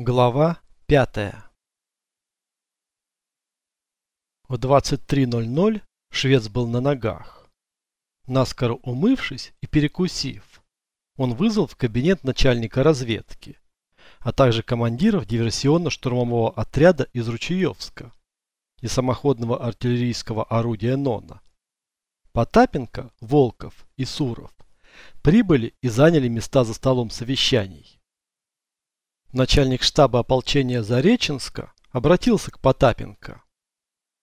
Глава 5 В 23.00 швец был на ногах. Наскоро умывшись и перекусив, он вызвал в кабинет начальника разведки, а также командиров диверсионно-штурмового отряда из Ручаевска и самоходного артиллерийского орудия «Нона». Потапенко, Волков и Суров прибыли и заняли места за столом совещаний. Начальник штаба ополчения Зареченска обратился к Потапенко.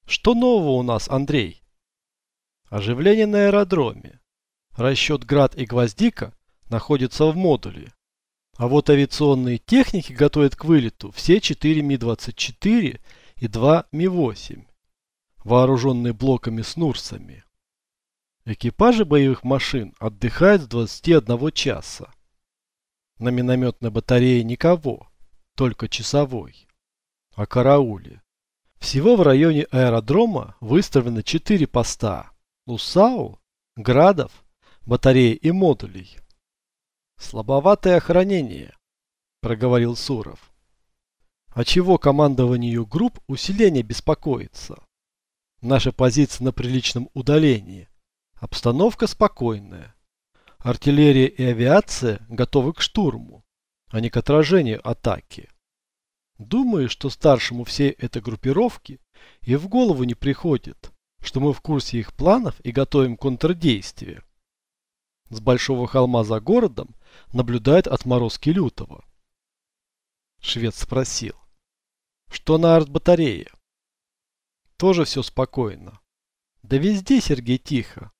Что нового у нас, Андрей? Оживление на аэродроме. Расчет Град и Гвоздика находятся в модуле. А вот авиационные техники готовят к вылету все 4 Ми-24 и 2 Ми-8, вооруженные блоками с Нурсами. Экипажи боевых машин отдыхают с 21 часа. На минометной батарее никого, только часовой. О карауле. Всего в районе аэродрома выставлено 4 поста. УСАУ, Градов, батареи и модулей. Слабоватое охранение, проговорил Суров. А чего командованию групп усиление беспокоится? Наша позиция на приличном удалении. Обстановка спокойная. Артиллерия и авиация готовы к штурму, а не к отражению атаки. Думаю, что старшему всей этой группировки и в голову не приходит, что мы в курсе их планов и готовим контрдействие. С большого холма за городом наблюдает отморозки лютого. Швед спросил, что на артбатарее? Тоже все спокойно. Да везде, Сергей, тихо.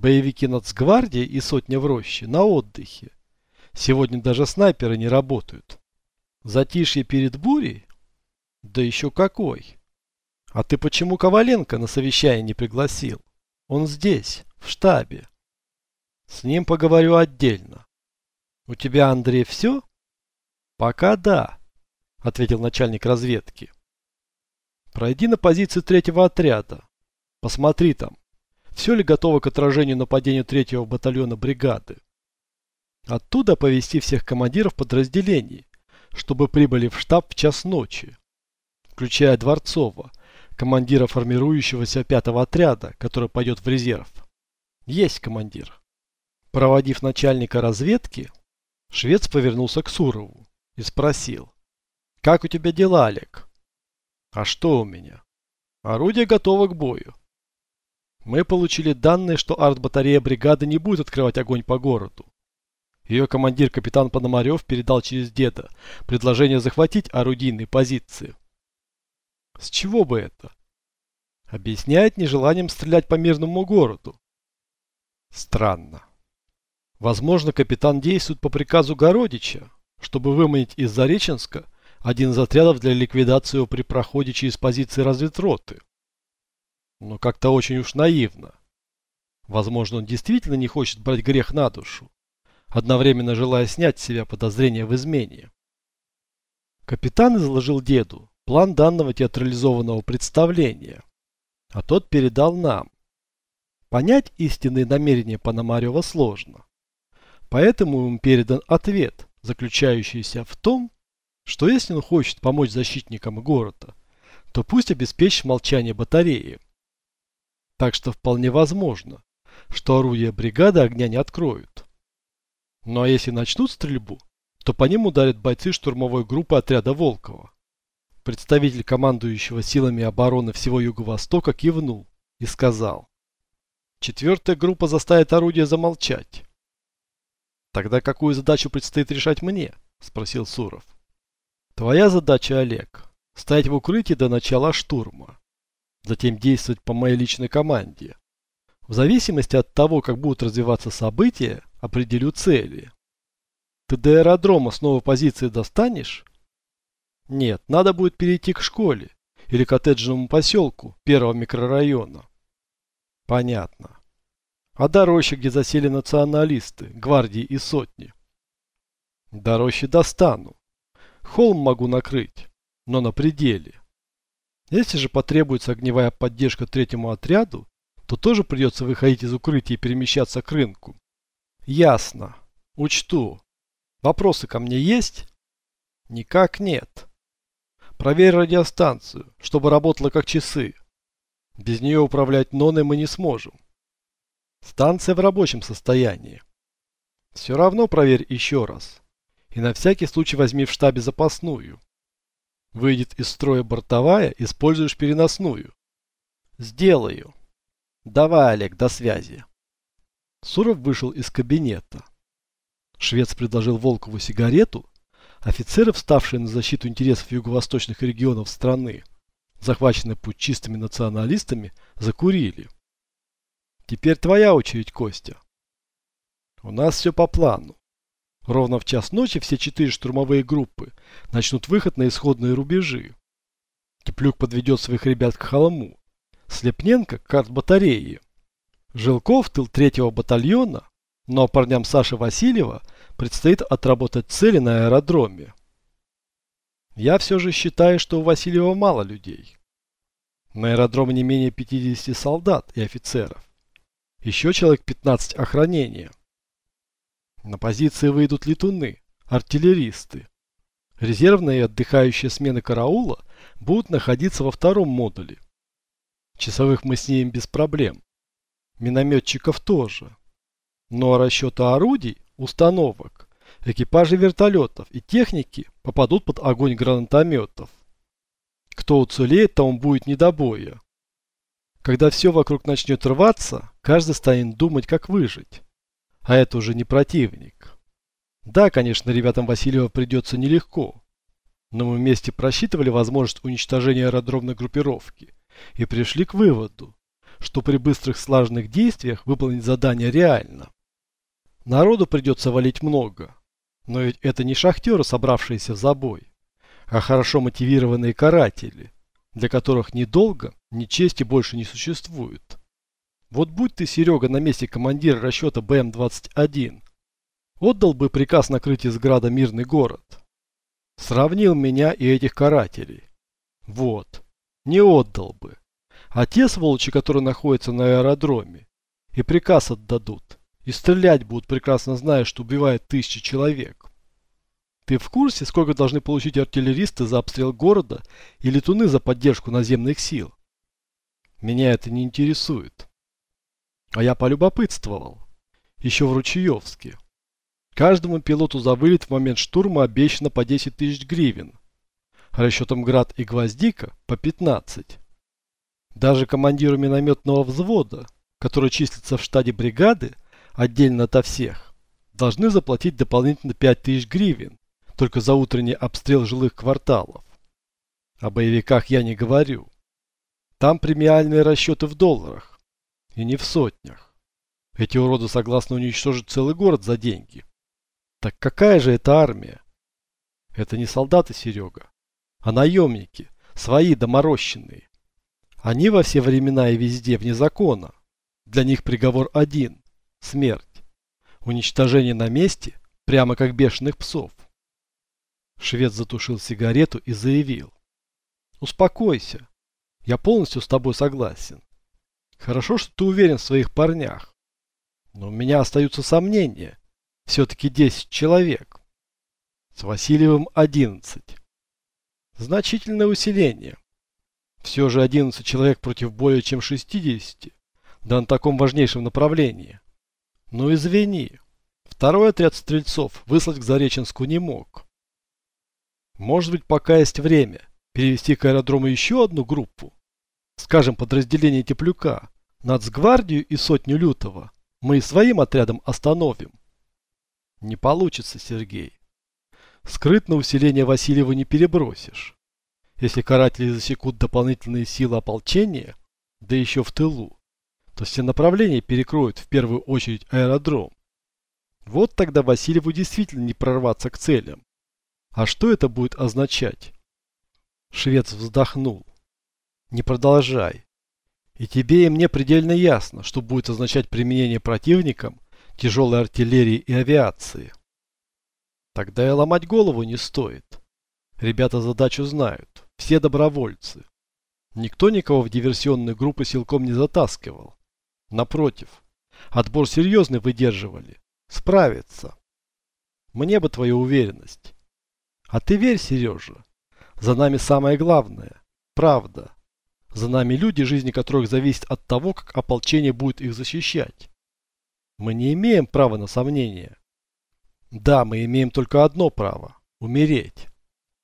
Боевики нацгвардии и сотня в роще на отдыхе. Сегодня даже снайперы не работают. Затишье перед бурей? Да еще какой. А ты почему Коваленко на совещание не пригласил? Он здесь, в штабе. С ним поговорю отдельно. У тебя, Андрей, все? Пока да, ответил начальник разведки. Пройди на позицию третьего отряда. Посмотри там все ли готово к отражению нападения третьего батальона бригады. Оттуда повести всех командиров подразделений, чтобы прибыли в штаб в час ночи, включая Дворцова, командира формирующегося пятого отряда, который пойдет в резерв. Есть командир. Проводив начальника разведки, швец повернулся к Сурову и спросил. «Как у тебя дела, Олег?» «А что у меня?» «Орудие готово к бою. Мы получили данные, что артбатарея бригады не будет открывать огонь по городу. Ее командир капитан Пономарев передал через деда предложение захватить орудийные позиции. С чего бы это? Объясняет нежеланием стрелять по мирному городу. Странно. Возможно, капитан действует по приказу Городича, чтобы выманить из Зареченска один из отрядов для ликвидации его при проходе через позиции разведроты но как-то очень уж наивно. Возможно, он действительно не хочет брать грех на душу, одновременно желая снять с себя подозрения в измене. Капитан изложил деду план данного театрализованного представления, а тот передал нам. Понять истинные намерения Пономарева сложно. Поэтому ему передан ответ, заключающийся в том, что если он хочет помочь защитникам города, то пусть обеспечит молчание батареи. Так что вполне возможно, что орудия бригады огня не откроют. Ну а если начнут стрельбу, то по ним ударят бойцы штурмовой группы отряда Волкова. Представитель командующего силами обороны всего Юго-Востока кивнул и сказал. Четвертая группа заставит орудие замолчать. Тогда какую задачу предстоит решать мне? Спросил Суров. Твоя задача, Олег, стоять в укрытии до начала штурма затем действовать по моей личной команде. В зависимости от того, как будут развиваться события, определю цели. Ты до аэродрома с новой позиции достанешь? Нет, надо будет перейти к школе или коттеджному поселку первого микрорайона. Понятно. А до рощи, где засели националисты, гвардии и сотни? До рощи достану. Холм могу накрыть, но на пределе. Если же потребуется огневая поддержка третьему отряду, то тоже придется выходить из укрытия и перемещаться к рынку. Ясно. Учту. Вопросы ко мне есть? Никак нет. Проверь радиостанцию, чтобы работала как часы. Без нее управлять ноной мы не сможем. Станция в рабочем состоянии. Все равно проверь еще раз. И на всякий случай возьми в штабе запасную. Выйдет из строя бортовая, используешь переносную. Сделаю. Давай, Олег, до связи. Суров вышел из кабинета. Швец предложил Волкову сигарету. Офицеры, вставшие на защиту интересов юго-восточных регионов страны, захваченные путчистыми националистами, закурили. Теперь твоя очередь, Костя. У нас все по плану. Ровно в час ночи все четыре штурмовые группы начнут выход на исходные рубежи. Теплюк подведет своих ребят к холму. Слепненко к артбатарее. Жилков тыл третьего батальона, но парням Саши Васильева предстоит отработать цели на аэродроме. Я все же считаю, что у Васильева мало людей. На аэродроме не менее 50 солдат и офицеров. Еще человек 15 охранения. На позиции выйдут летуны, артиллеристы. Резервные и отдыхающие смены караула будут находиться во втором модуле. Часовых мы снимем без проблем. Минометчиков тоже. Но расчеты орудий, установок, экипажи вертолетов и техники попадут под огонь гранатометов. Кто уцелеет, тому будет не до боя. Когда все вокруг начнет рваться, каждый станет думать, как выжить. А это уже не противник. Да, конечно, ребятам Васильева придется нелегко. Но мы вместе просчитывали возможность уничтожения аэродромной группировки и пришли к выводу, что при быстрых слаженных действиях выполнить задание реально. Народу придется валить много, но ведь это не шахтеры, собравшиеся в забой, а хорошо мотивированные каратели, для которых ни долга, ни чести больше не существует. Вот будь ты, Серега, на месте командира расчета БМ-21, отдал бы приказ накрыть из града мирный город. Сравнил меня и этих карателей. Вот. Не отдал бы. А те сволочи, которые находятся на аэродроме, и приказ отдадут. И стрелять будут, прекрасно зная, что убивают тысячи человек. Ты в курсе, сколько должны получить артиллеристы за обстрел города и летуны за поддержку наземных сил? Меня это не интересует. А я полюбопытствовал. Еще в Ручьевске. Каждому пилоту за вылет в момент штурма обещано по 10 тысяч гривен. Расчетом Град и Гвоздика по 15. Даже командиру минометного взвода, который числится в штаде бригады, отдельно ото всех, должны заплатить дополнительно 5 тысяч гривен, только за утренний обстрел жилых кварталов. О боевиках я не говорю. Там премиальные расчеты в долларах. И не в сотнях. Эти уроды согласны уничтожить целый город за деньги. Так какая же это армия? Это не солдаты, Серега, а наемники, свои доморощенные. Они во все времена и везде вне закона. Для них приговор один – смерть. Уничтожение на месте, прямо как бешеных псов. Швед затушил сигарету и заявил. Успокойся. Я полностью с тобой согласен. Хорошо, что ты уверен в своих парнях. Но у меня остаются сомнения. Все-таки 10 человек. С Васильевым 11. Значительное усиление. Все же 11 человек против более чем 60. Да на таком важнейшем направлении. Ну извини. Второй отряд стрельцов выслать к Зареченску не мог. Может быть, пока есть время, перевести к аэродрому еще одну группу? Скажем, подразделение Теплюка, Нацгвардию и сотню Лютого, мы и своим отрядом остановим. Не получится, Сергей. Скрытно усиление Васильева не перебросишь. Если каратели засекут дополнительные силы ополчения, да еще в тылу, то все направления перекроют в первую очередь аэродром. Вот тогда Васильеву действительно не прорваться к целям. А что это будет означать? Швец вздохнул. Не продолжай. И тебе и мне предельно ясно, что будет означать применение противником тяжелой артиллерии и авиации. Тогда и ломать голову не стоит. Ребята задачу знают. Все добровольцы. Никто никого в диверсионные группы силком не затаскивал. Напротив, отбор серьезный выдерживали. Справиться. Мне бы твою уверенность. А ты верь, Сережа. За нами самое главное – правда. За нами люди, жизни которых зависит от того, как ополчение будет их защищать. Мы не имеем права на сомнения. Да, мы имеем только одно право – умереть.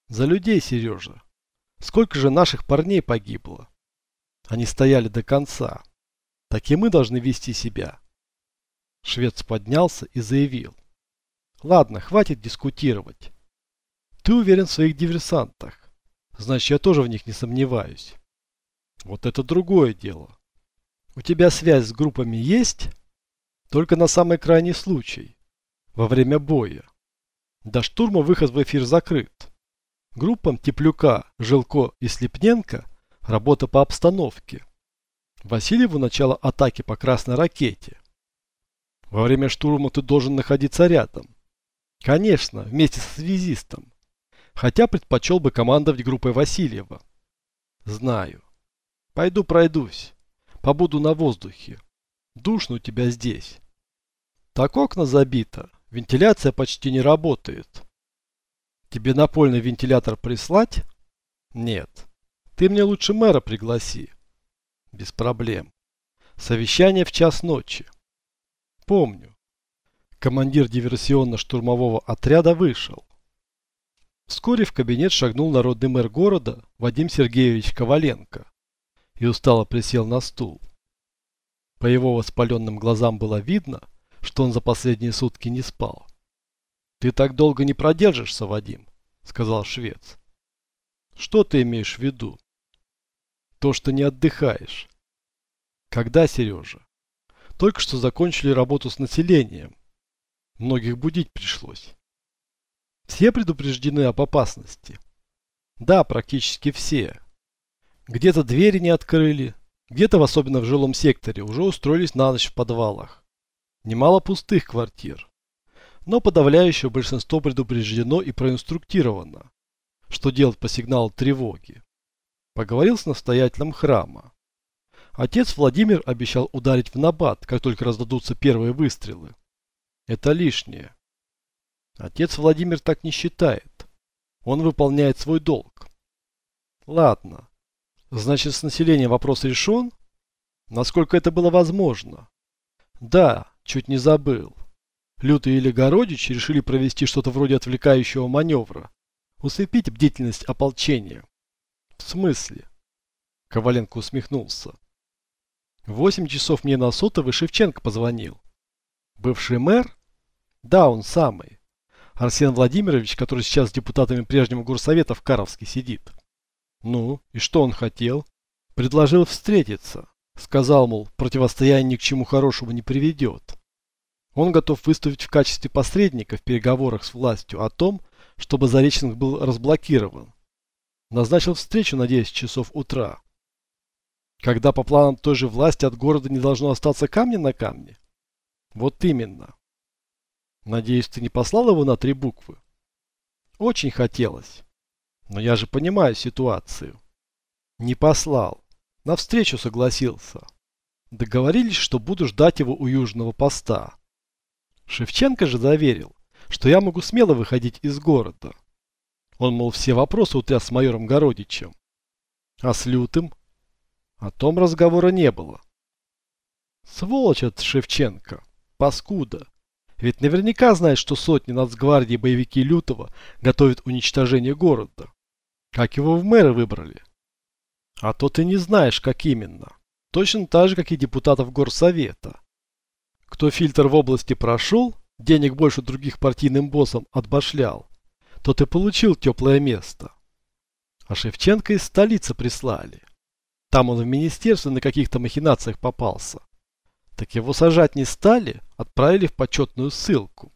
За людей, Сережа. Сколько же наших парней погибло? Они стояли до конца. Так и мы должны вести себя. Швец поднялся и заявил. Ладно, хватит дискутировать. Ты уверен в своих диверсантах. Значит, я тоже в них не сомневаюсь. Вот это другое дело. У тебя связь с группами есть? Только на самый крайний случай. Во время боя. До штурма выход в эфир закрыт. Группам Теплюка, Жилко и Слепненко работа по обстановке. Васильеву начало атаки по красной ракете. Во время штурма ты должен находиться рядом. Конечно, вместе со связистом. Хотя предпочел бы командовать группой Васильева. Знаю. Пойду пройдусь. Побуду на воздухе. Душно у тебя здесь. Так окна забито. Вентиляция почти не работает. Тебе напольный вентилятор прислать? Нет. Ты мне лучше мэра пригласи. Без проблем. Совещание в час ночи. Помню. Командир диверсионно-штурмового отряда вышел. Вскоре в кабинет шагнул народный мэр города Вадим Сергеевич Коваленко и устало присел на стул. По его воспаленным глазам было видно, что он за последние сутки не спал. «Ты так долго не продержишься, Вадим», — сказал швец. «Что ты имеешь в виду?» «То, что не отдыхаешь». «Когда, Сережа?» «Только что закончили работу с населением. Многих будить пришлось». «Все предупреждены об опасности?» «Да, практически все. Где-то двери не открыли, где-то, особенно в жилом секторе, уже устроились на ночь в подвалах. Немало пустых квартир но подавляющее большинство предупреждено и проинструктировано, что делать по сигналу тревоги. Поговорил с настоятелем храма. Отец Владимир обещал ударить в набат, как только раздадутся первые выстрелы. Это лишнее. Отец Владимир так не считает. Он выполняет свой долг. Ладно. Значит, с населением вопрос решен? Насколько это было возможно? Да, чуть не забыл. Лютый или Городич решили провести что-то вроде отвлекающего маневра. Усыпить бдительность ополчения. В смысле? Коваленко усмехнулся. Восемь часов мне на сотовый Шевченко позвонил. Бывший мэр? Да, он самый. Арсен Владимирович, который сейчас с депутатами прежнего горсовета в Каровске сидит. Ну, и что он хотел? Предложил встретиться. Сказал, мол, противостояние ни к чему хорошему не приведет. Он готов выступить в качестве посредника в переговорах с властью о том, чтобы Зареченск был разблокирован. Назначил встречу на 10 часов утра. Когда по планам той же власти от города не должно остаться камня на камне? Вот именно. Надеюсь, ты не послал его на три буквы? Очень хотелось. Но я же понимаю ситуацию. Не послал. На встречу согласился. Договорились, что буду ждать его у южного поста. Шевченко же заверил, что я могу смело выходить из города. Он, мол, все вопросы утряс с майором Городичем. А с Лютым? О том разговора не было. Сволочь от Шевченко. Паскуда. Ведь наверняка знает, что сотни нацгвардии боевики Лютого готовят уничтожение города. Как его в мэры выбрали? А то ты не знаешь, как именно. Точно так же, как и депутатов горсовета. Кто фильтр в области прошел, денег больше других партийным боссам отбашлял, тот и получил теплое место. А Шевченко из столицы прислали. Там он в министерстве на каких-то махинациях попался. Так его сажать не стали, отправили в почетную ссылку.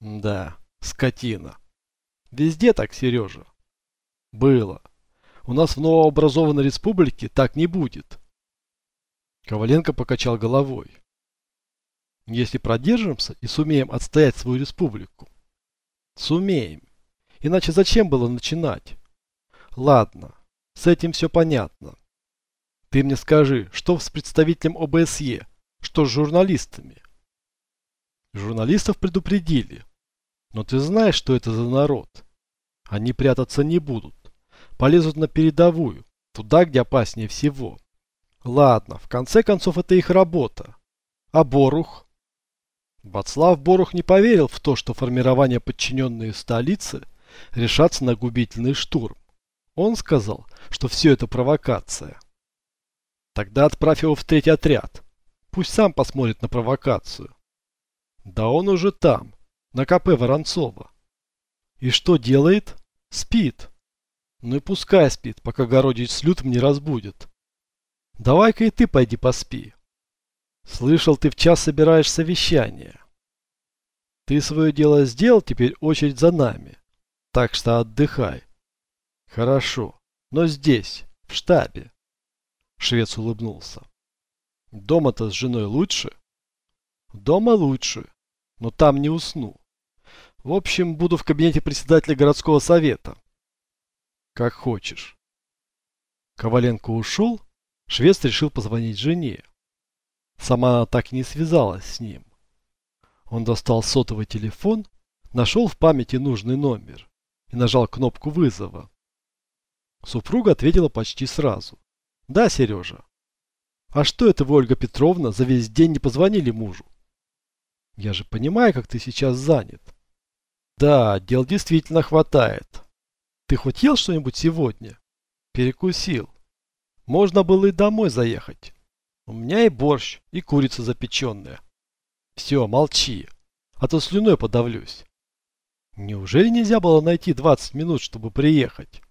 Да, скотина. Везде так, Сережа. Было. У нас в новообразованной республике так не будет. Коваленко покачал головой если продержимся и сумеем отстоять свою республику. Сумеем. Иначе зачем было начинать? Ладно, с этим все понятно. Ты мне скажи, что с представителем ОБСЕ, что с журналистами? Журналистов предупредили. Но ты знаешь, что это за народ. Они прятаться не будут. Полезут на передовую, туда, где опаснее всего. Ладно, в конце концов это их работа. А Борух? Вацлав Борух не поверил в то, что формирование подчиненной столицы решатся на губительный штурм. Он сказал, что все это провокация. Тогда отправь его в третий отряд. Пусть сам посмотрит на провокацию. Да он уже там, на КП Воронцова. И что делает? Спит. Ну и пускай спит, пока Городич с Лютым не разбудит. Давай-ка и ты пойди поспи. Слышал, ты в час собираешь совещание. Ты свое дело сделал, теперь очередь за нами. Так что отдыхай. Хорошо, но здесь, в штабе. Швец улыбнулся. Дома-то с женой лучше? Дома лучше, но там не усну. В общем, буду в кабинете председателя городского совета. Как хочешь. Коваленко ушел, швец решил позвонить жене. Сама она так и не связалась с ним. Он достал сотовый телефон, нашел в памяти нужный номер и нажал кнопку вызова. Супруга ответила почти сразу. «Да, Сережа». «А что это вы, Ольга Петровна, за весь день не позвонили мужу?» «Я же понимаю, как ты сейчас занят». «Да, дел действительно хватает. Ты хоть ел что-нибудь сегодня?» «Перекусил. Можно было и домой заехать. У меня и борщ, и курица запеченная». «Все, молчи, а то слюной подавлюсь». «Неужели нельзя было найти 20 минут, чтобы приехать?»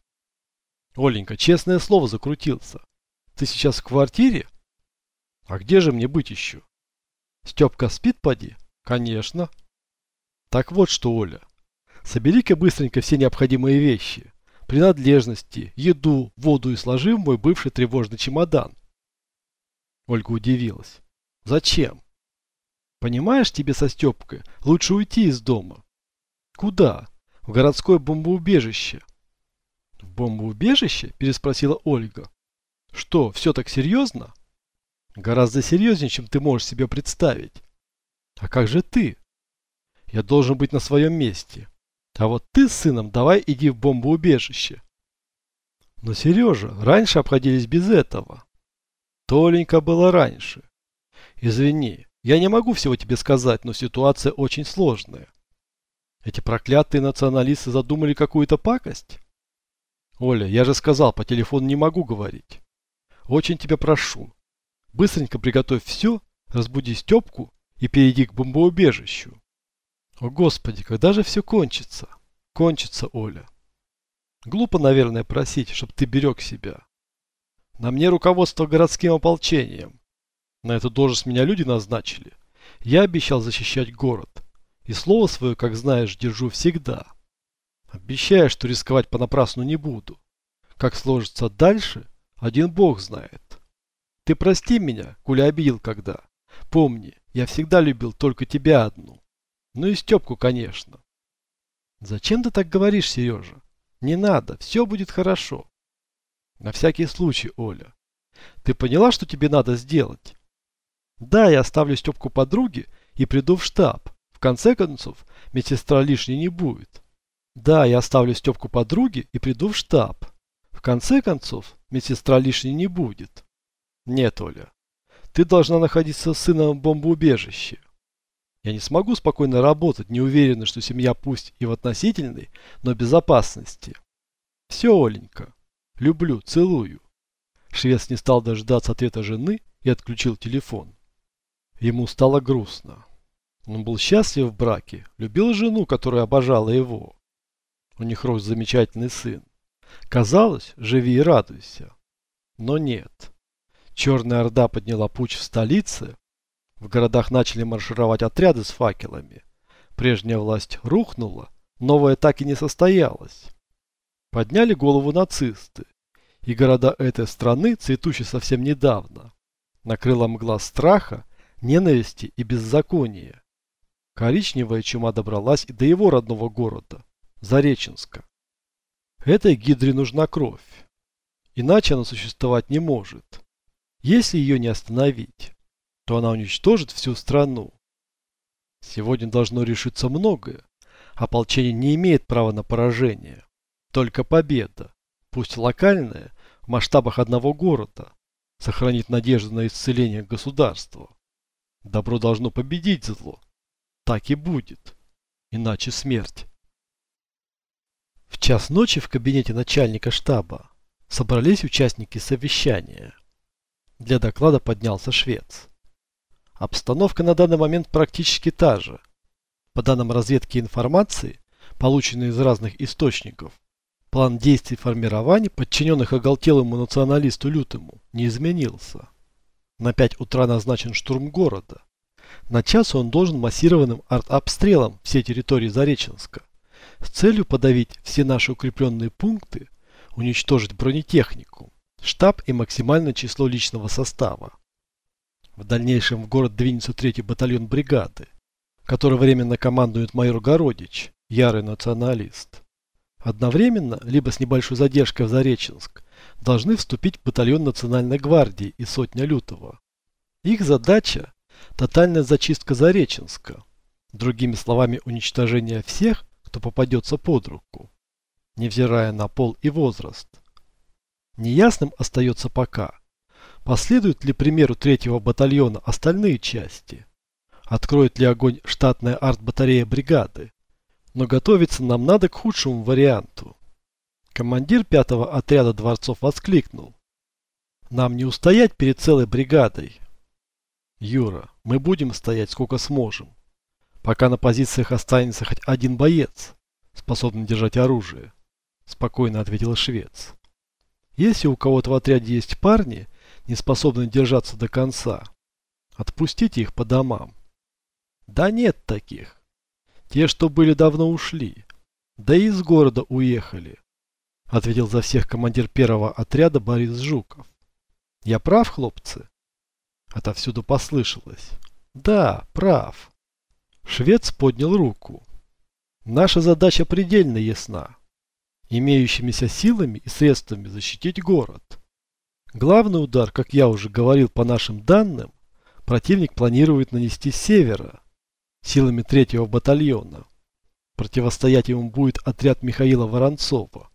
Оленька, честное слово, закрутился. Ты сейчас в квартире? А где же мне быть еще? Степка спит, поди? Конечно. Так вот что, Оля. Собери-ка быстренько все необходимые вещи. Принадлежности, еду, воду и сложи мой бывший тревожный чемодан. Ольга удивилась. Зачем? Понимаешь, тебе со Степкой лучше уйти из дома. Куда? В городское бомбоубежище. «В бомбоубежище?» – переспросила Ольга. «Что, все так серьезно?» «Гораздо серьезнее, чем ты можешь себе представить». «А как же ты?» «Я должен быть на своем месте. А вот ты с сыном давай иди в бомбоубежище». «Но, Сережа, раньше обходились без этого». «Толенька было раньше. Извини, я не могу всего тебе сказать, но ситуация очень сложная. Эти проклятые националисты задумали какую-то пакость?» Оля, я же сказал, по телефону не могу говорить. Очень тебя прошу. Быстренько приготовь все, разбуди Степку и перейди к бомбоубежищу. О господи, когда же все кончится? Кончится, Оля. Глупо, наверное, просить, чтобы ты берег себя. На мне руководство городским ополчением. На эту должность меня люди назначили. Я обещал защищать город. И слово свое, как знаешь, держу всегда. Обещаю, что рисковать понапрасну не буду. Как сложится дальше, один бог знает. Ты прости меня, коли обидел когда. Помни, я всегда любил только тебя одну. Ну и Степку, конечно. Зачем ты так говоришь, Сережа? Не надо, все будет хорошо. На всякий случай, Оля. Ты поняла, что тебе надо сделать? Да, я оставлю Степку подруге и приду в штаб. В конце концов, медсестра лишней не будет. Да, я оставлю Степку подруге и приду в штаб. В конце концов, медсестра лишней не будет. Нет, Оля, ты должна находиться с сыном в бомбоубежище. Я не смогу спокойно работать, не уверена, что семья пусть и в относительной, но безопасности. Все, Оленька, люблю, целую. Швец не стал дождаться ответа жены и отключил телефон. Ему стало грустно. Он был счастлив в браке, любил жену, которая обожала его. У них рос замечательный сын. Казалось, живи и радуйся. Но нет. Черная Орда подняла путь в столице. В городах начали маршировать отряды с факелами. Прежняя власть рухнула, новая так и не состоялась. Подняли голову нацисты. И города этой страны, цветущей совсем недавно, накрыла мгла страха, ненависти и беззакония. Коричневая чума добралась и до его родного города. Зареченска. Этой гидре нужна кровь. Иначе она существовать не может. Если ее не остановить, то она уничтожит всю страну. Сегодня должно решиться многое. Ополчение не имеет права на поражение. Только победа, пусть локальная, в масштабах одного города, сохранит надежду на исцеление государства. Добро должно победить зло. Так и будет. Иначе смерть. В час ночи в кабинете начальника штаба собрались участники совещания. Для доклада поднялся швец. Обстановка на данный момент практически та же. По данным разведки информации, полученной из разных источников, план действий формирования, подчиненных оголтелому националисту Лютому, не изменился. На 5 утра назначен штурм города. На час он должен массированным артобстрелом все территории Зареченска с целью подавить все наши укрепленные пункты, уничтожить бронетехнику, штаб и максимальное число личного состава. В дальнейшем в город двинется третий батальон бригады, который временно командует майор Городич, ярый националист. Одновременно, либо с небольшой задержкой в Зареченск, должны вступить батальон Национальной гвардии и сотня Лютого. Их задача – тотальная зачистка Зареченска, другими словами, уничтожение всех, кто попадется под руку, невзирая на пол и возраст. Неясным остается пока, Последуют ли примеру третьего батальона остальные части? Откроет ли огонь штатная артбатарея бригады? Но готовиться нам надо к худшему варианту. Командир пятого отряда дворцов воскликнул. Нам не устоять перед целой бригадой. Юра, мы будем стоять сколько сможем. Пока на позициях останется хоть один боец, способный держать оружие, спокойно ответил швец. Если у кого-то в отряде есть парни, не способны держаться до конца. Отпустите их по домам. Да нет таких. Те, что были, давно ушли. Да и из города уехали. Ответил за всех командир первого отряда Борис Жуков. Я прав, хлопцы? Отовсюду послышалось. Да, прав. Швец поднял руку. Наша задача предельно ясна. Имеющимися силами и средствами защитить город. Главный удар, как я уже говорил по нашим данным, противник планирует нанести с севера, силами третьего батальона. Противостоять ему будет отряд Михаила Воронцова.